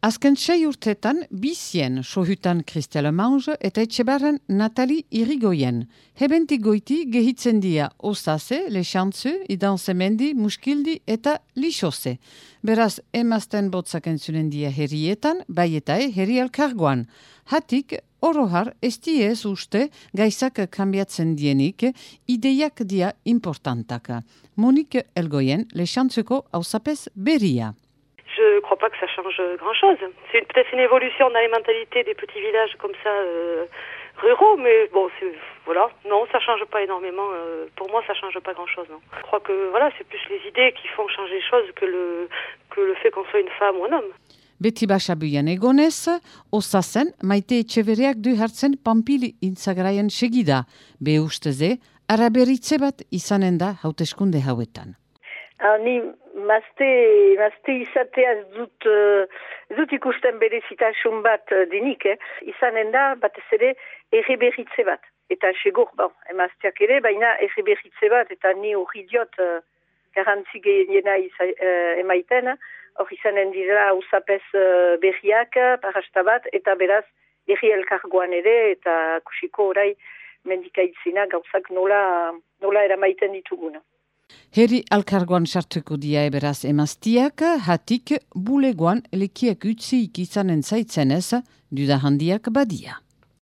Azken sei urtetan, bizien sohutan Christelle Mange eta etxebarren Natali Irigoyen. Hebentik goiti gehitzen dia Osaze, Lexantzu, Idanzemendi, Muskildi eta Lixose. Beraz, emazten botzaken zunen dia herrietan, bai eta e herri alkargoan. Hatik, orohar, ez diez uste gaizak kambiatzen dienik, ideiak dia importantaka. Monique Elgoyen, Lexantzuko hausapez beria. Pas que ça change grand-chose. C'est peut-être une évolution dans les mentalités des petits villages comme ça, euh, ruraux, mais bon, voilà, non, ça change pas énormément. Euh, pour moi, ça change pas grand-chose. Je crois que voilà, c'est plus les idées qui font changer les choses que le fait qu'on soit une femme ou un homme. Beti egonez, maite du hartzen pampili intzagraien segida, be araberitze bat izanen da hauteskunde hauetan. Ah, ni mazte, mazte izatea ez dut, uh, dut ikusten berezitasun bat uh, dinik, eh? izanen da bat ez ere erreberritze bat. Eta segur, bon, emazteak ere, baina erreberritze bat, eta ni hori diot uh, garantzi gehiena uh, emaiten, hori izanen dira usapez uh, berriak, parasta bat, eta beraz, erri elkargoan ere, eta kusiko orai mendikaitzina gauzak nola, nola eramaiten dituguna. Herri alkargoan sartuko dia eberaz emaztiak, hatik bulegoan lekiak utzi ikizanen zaitzenez, duda handiak badia.